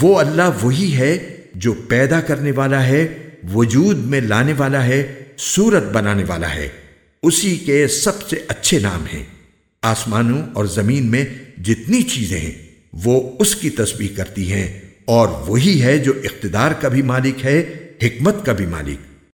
وہ اللہ وہی ہے جو پیدا کرنے والا ہے، وجود میں لانے والا ہے، صورت بنانے والا ہے۔ اسی کے سب سے اچھے نام ہیں۔ آسمانوں اور زمین میں جتنی چیزیں ہیں، وہ اس کی تسبیح کرتی ہیں اور وہی ہے جو اقتدار کا بھی مالک ہے، حکمت کا بھی مالک۔